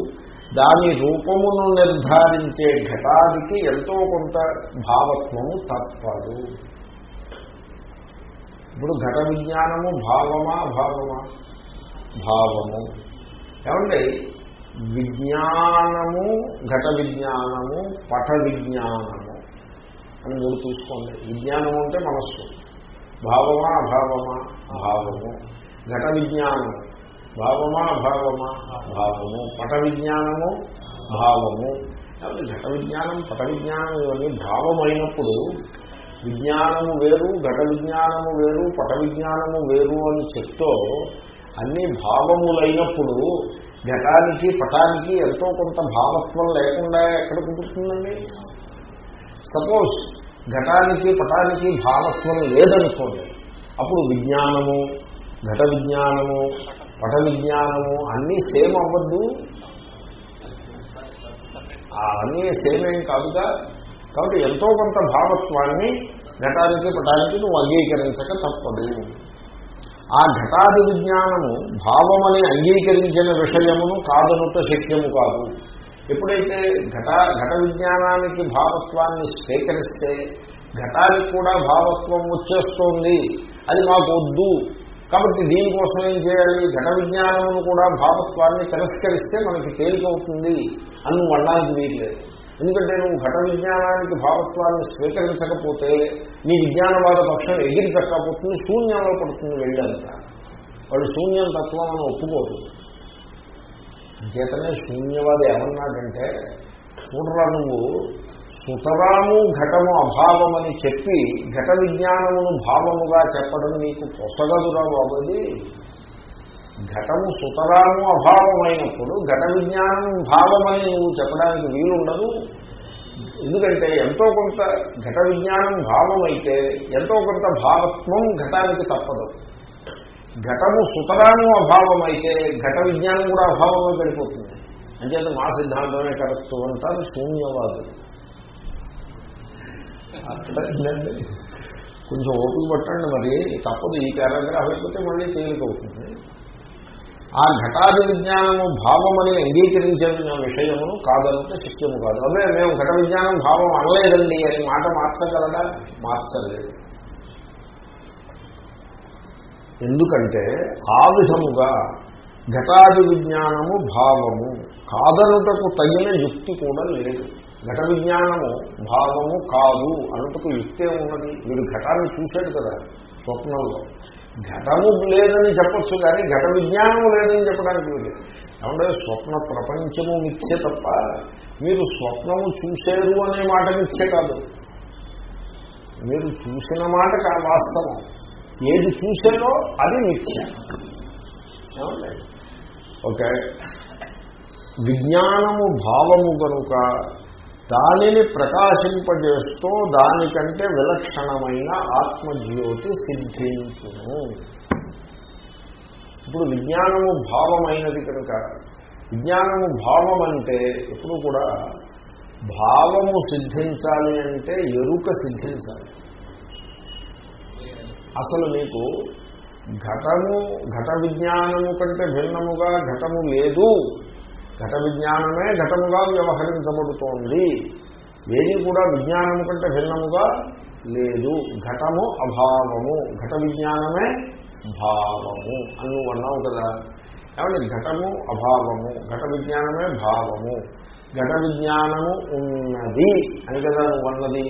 దాని రూపమును నిర్ధారించే ఘటానికి ఎంతో కొంత భావత్వము తప్పదు. ఇప్పుడు ఘట విజ్ఞానము భావమా భావమా భావము. ఏమండి విజ్ఞానము ఘట విజ్ఞానము పట విజ్ఞానము అని మూడు తీసుకోండి. విజ్ఞానము అంటే మనస్సు. భావమా అభావమా? భావము. ఘట విజ్ఞానము. భావమా అభావమా భావము. పట విజ్ఞానము భావము. కాబట్టి ఘట విజ్ఞానం పట విజ్ఞానం ఇవన్నీ భావమైనప్పుడు విజ్ఞానము వేరు ఘట విజ్ఞానము వేరు పట విజ్ఞానము వేరు అని చెప్తూ అన్ని భావములైనప్పుడు ఘటానికి పటానికి ఎంతో కొంత భావత్వం లేకుండా ఎక్కడ కుదురుతుందండి? సపోజ్ ఘటానికి పటానికి భావత్వం లేదనుకోండి అప్పుడు విజ్ఞానము ఘట విజ్ఞానము పట విజ్ఞానము అన్నీ సేమ్ అవ్వద్దు. ఆ అన్నీ సేమ్ ఏం కాదుగా. కాబట్టి ఎంతో కొంత భావత్వాన్ని ఘటానికి పటానికి నువ్వు అంగీకరించక తప్పదు. ఆ ఘటాది విజ్ఞానము భావమని అంగీకరించిన విషయమును కాదనుత శక్యము కాదు. ఎప్పుడైతే ఘట ఘట విజ్ఞానానికి భావత్వాన్ని స్వీకరిస్తే ఘటానికి కూడా భావత్వం వచ్చేస్తోంది. అది మాకు వద్దు. కాబట్టి దీనికోసం ఏం చేయాలి? ఘట విజ్ఞానమును కూడా భావత్వాన్ని తిరస్కరిస్తే మనకి తేలికవుతుంది అని నువ్వు అనడానికి వీల్లేదు. ఎందుకంటే నువ్వు ఘట విజ్ఞానానికి భావత్వాన్ని స్వీకరించకపోతే నీ విజ్ఞానవాద పక్షం ఎగిరి చక్కపోతుంది శూన్యంలో పడుతుంది వెళ్ళంత. వాడు శూన్యం తత్వం అని ఒప్పుకోరు చేతనే శూన్యవాది ఏమన్నాడంటే చూడరా నువ్వు సుతరాము ఘటము అభావమని చెప్పి ఘట విజ్ఞానమును భావముగా చెప్పడం నీకు పొసగదురా బాబుది ఘటము సుతరాము అభావమైనప్పుడు ఘట విజ్ఞానం భావమని నువ్వు చెప్పడానికి వీలుండదు. ఎందుకంటే ఎంతో కొంత ఘట విజ్ఞానం భావమైతే ఎంతో కొంత భావత్వం ఘటానికి తప్పదు. ఘటము సుతరాము అభావమైతే ఘట విజ్ఞానం కూడా అభావంలో పడిపోతుంది. అంచేత మా సిద్ధాంతమే కరెక్ట్ అంటారు శూన్యవాదులు. అర్థమైందండి కొంచెం ఓపిక పట్టండి మరి. తప్పదు ఈ పారాగ్రాఫ్ అయిపోతే మళ్ళీ తేలికవుతుంది ఆ ఘటాది విజ్ఞానము భావమని అంగీకరించిన విషయమును కాదంటే శక్యము కాదు. అదే మేము ఘట విజ్ఞానం భావం అనలేదండి అని మాట మార్చగలడా మార్చలేదు. ఎందుకంటే ఆ విధముగా ఘటాది విజ్ఞానము భావము కాదనుటకు తగిన యుక్తి కూడా లేదు. ఘట విజ్ఞానము భావము కాదు అన్నట్టుకు యుక్తే ఉన్నది. వీడు ఘటాన్ని చూశాడు కదా స్వప్నంలో. ఘటము లేదని చెప్పచ్చు కానీ ఘట విజ్ఞానం లేదని చెప్పడానికి లేదు. ఏమంటే స్వప్న ప్రపంచము మిథ్యే తప్ప మీరు స్వప్నము చూశారు అనే మాట మిథ్యే కాదు. మీరు చూసిన మాట వాస్తవం. ఏది చూసారో అది మిథ్య. ఓకే. విజ్ఞానము భావము కనుక దానిని ప్రకాశింపజేస్తూ దానికంటే విలక్షణమైన ఆత్మజ్యోతి సిద్ధించును ఇప్పుడు విజ్ఞానము భావమైనది కనుక విజ్ఞానము భావం అంటే ఎప్పుడు కూడా భావము సిద్ధించాలి అంటే ఎరుక సిద్ధించాలి. అసలు మీకు ఘటము ఘట విజ్ఞానము కంటే భిన్నముగా ఘటము లేదు. ఘట విజ్ఞానమే ఘటముగా వ్యవహరించబడుతోంది. ఏది కూడా విజ్ఞానము కంటే భిన్నముగా లేదు. ఘటము అభావము. ఘట విజ్ఞానమే భావము అని నువ్వు అన్నావు కదా. కాబట్టి ఘటము అభావము. ఘట విజ్ఞానమే భావము. ఘట విజ్ఞానము ఉన్నది అని కదా నువ్వు అన్నది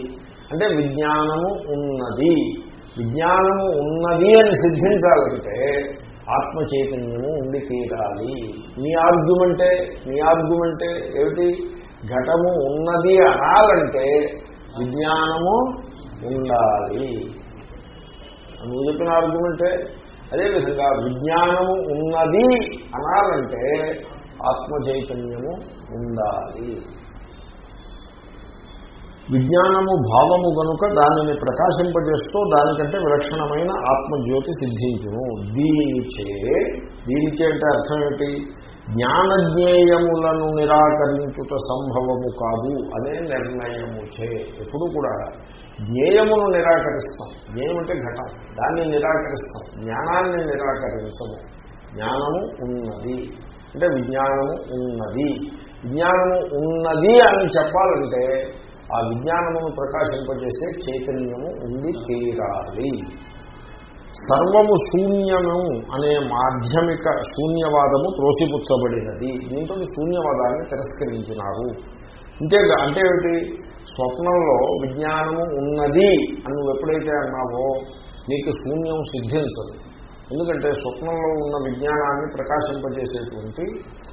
అంటే విజ్ఞానము ఉన్నది. విజ్ఞానము ఉన్నది అని సిద్ధించాలంటే ఆత్మ చైతన్యము ఉండి తీరాలి. నీ ఆర్గ్యుమెంటే నీ ఆర్గ్యుమెంటే ఏమిటి? ఘటము ఉన్నది అనాలంటే విజ్ఞానము ఉండాలి. నువ్వు చెప్పిన ఆర్గ్యుమెంటే అదేవిధంగా విజ్ఞానము ఉన్నది అనాలంటే ఆత్మ చైతన్యము ఉండాలి. విజ్ఞానము భావము కనుక దానిని ప్రకాశింపజేస్తూ దానికంటే విలక్షణమైన ఆత్మజ్యోతి సిద్ధించును. దీనిచే దీనిచే అంటే అర్థం ఏమిటి? జ్ఞానజ్ఞేయములను నిరాకరించుట సంభవము కాదు అనే నిర్ణయము చే ఎప్పుడు కూడా జ్ఞేయమును నిరాకరిస్తాం. జ్ఞేయం అంటే ఘటం. దాన్ని నిరాకరిస్తాం. జ్ఞానాన్ని నిరాకరించము. జ్ఞానము ఉన్నది. అంటే విజ్ఞానము ఉన్నది. విజ్ఞానము ఉన్నది అని చెప్పాలంటే ఆ విజ్ఞానమును ప్రకాశింపజేసే చైతన్యము ఉండి తీరాలి. సర్వము శూన్యము అనే మాధ్యమిక శూన్యవాదము త్రోసిపుచ్చబడినది. దీంతో శూన్యవాదాన్ని తిరస్కరించినారు. ఇంతే అంటే ఏమిటి? స్వప్నంలో విజ్ఞానము ఉన్నది అని నువ్వు ఎప్పుడైతే అన్నావో నీకు శూన్యం సిద్ధించదు. ఎందుకంటే స్వప్నంలో ఉన్న విజ్ఞానాన్ని ప్రకాశింపజేసేటువంటి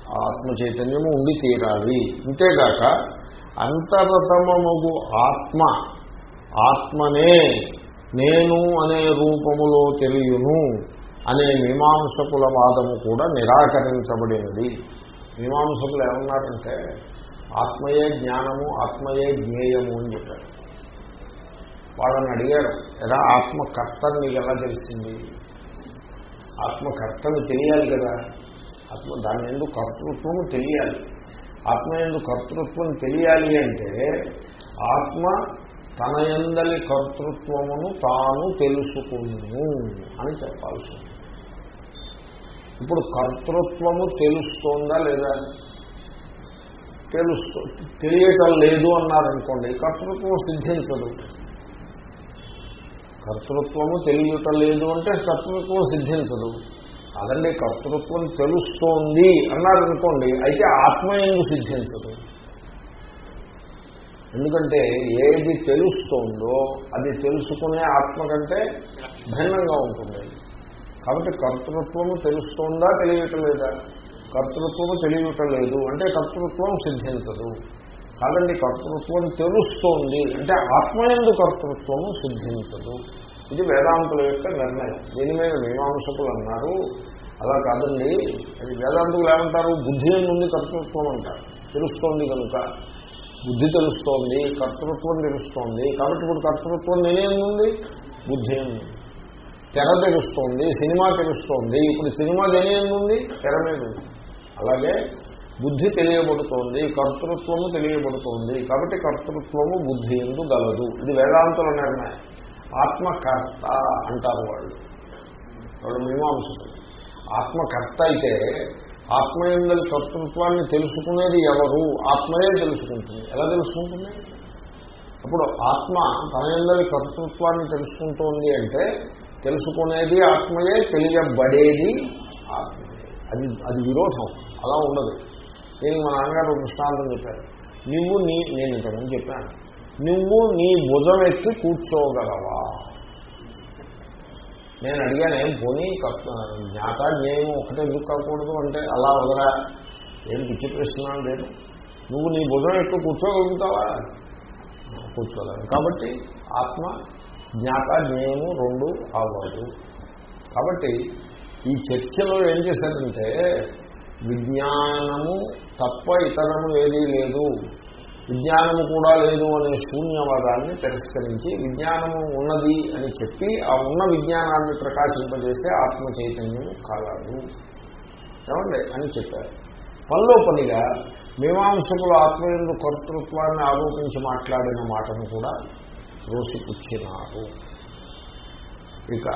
ఆత్మ చైతన్యము ఉండి తీరాలి. ఇంతేగాక అంతరతమముగు ఆత్మ. ఆత్మనే నేను అనే రూపములో తెలియను అనే మీమాంసకుల వాదము కూడా నిరాకరించబడినది. మీమాంసకులు ఏమన్నారంటే ఆత్మయే జ్ఞానము ఆత్మయే జ్ఞేయము అని చెప్పారు. వాళ్ళని అడిగారు ఎలా ఆత్మకర్తని మీకు ఎలా తెలిసింది? ఆత్మకర్తను తెలియాలి కదా. ఆత్మ దాని ఎందుకు కర్తృత్వము తెలియాలి. ఆత్మ ఎందు కర్తృత్వం తెలియాలి అంటే ఆత్మ తన ఎందలి కర్తృత్వమును తాను తెలుసుకును అని చెప్పాల్సి ఉంది. ఇప్పుడు కర్తృత్వము తెలుస్తోందా లేదా? తెలుస్తూ తెలియటం లేదు అన్నారనుకోండి కర్తృత్వం సిద్ధించదు. కర్తృత్వము తెలియటం లేదు అంటే కర్తృత్వం సిద్ధించదు. అదండి కర్తృత్వం తెలుస్తోంది అన్నారనుకోండి అయితే ఆత్మ ఎందుకు సిద్ధించదు? ఎందుకంటే ఏది తెలుస్తోందో అది తెలుసుకునే ఆత్మ కంటే భిన్నంగా ఉంటుంది. కాబట్టి కర్తృత్వము తెలుస్తోందా తెలియటం లేదా కర్తృత్వము తెలియటం లేదు అంటే కర్తృత్వం సిద్ధించదు. కాదండి కర్తృత్వం తెలుస్తోంది అంటే ఆత్మయందు కర్తృత్వము సిద్ధించదు. ఇది వేదాంతుల యొక్క నిర్ణయం. దీని మీద మీమాంసకులు అన్నారు. అలా కాదండి. అది వేదాంతులు ఏమంటారు? బుద్ధి నుండి కర్తృత్వం అంటారు. తెలుస్తోంది కనుక. బుద్ధి తెలుస్తోంది కర్తృత్వం తెలుస్తోంది. కాబట్టి ఇప్పుడు కర్తృత్వం నేనేముంది బుద్ధి ఏముంది? తెర తెలుస్తోంది సినిమా తెలుస్తోంది. ఇప్పుడు సినిమా దేనేముంది తెర మీద ఉంది. అలాగే బుద్ధి తెలియబడుతోంది కర్తృత్వము తెలియబడుతోంది. కాబట్టి కర్తృత్వము బుద్ధి ఎందు గలదు. ఇది వేదాంతుల నిర్ణయం. ఆత్మకర్త అంటారు వాళ్ళు. వాళ్ళు మీమాంసకులు ఆత్మకర్త అయితే ఆత్మయందరి కర్తృత్వాన్ని తెలుసుకునేది ఎవరు? ఆత్మయే తెలుసుకుంటుంది. ఎలా తెలుసుకుంటుంది? అప్పుడు ఆత్మ తన ఎందరి కర్తృత్వాన్ని తెలుసుకుంటోంది అంటే తెలుసుకునేది ఆత్మయే తెలియబడేది ఆత్మయే. అది అది విరోధం. అలా ఉండదు. నేను మా నాన్నగారు దృష్టాంతం చెప్పారు. నువ్వు నీ నేను ఇంతకుముందు చెప్పాను. నువ్వు నీ భుజం ఎత్తి కూర్చోగలవా? నేను అడిగాను ఏం పోనీ జ్ఞాత జ్ఞేయం ఒకటే ఎందుకు కాకూడదు? అంటే అలా వదరా ఏం పిచ్చి ప్రశ్నాను లేదు నువ్వు నీ భుజం ఎక్కువ కూర్చోగలుగుతావా? కూర్చోగలను కాబట్టి ఆత్మ జ్ఞాత జ్ఞేయము రెండు అవ్వదు. కాబట్టి ఈ చర్చలో ఏం చేశారంటే విజ్ఞానము తప్ప ఇతరము ఏదీ లేదు. విజ్ఞానము కూడా లేదు అనే శూన్యవాదాన్ని తిరస్కరించి విజ్ఞానము ఉన్నది అని చెప్పి ఆ ఉన్న విజ్ఞానాన్ని ప్రకాశింపజేస్తే ఆత్మ చైతన్యము కాలాడు ఏమండి? అని చెప్పారు. పనిలో పనిగా మీమాంసకులు ఆత్మయందు కర్తృత్వాన్ని ఆరోపించి మాట్లాడిన మాటను కూడా రోసిపుచ్చినారు. ఇక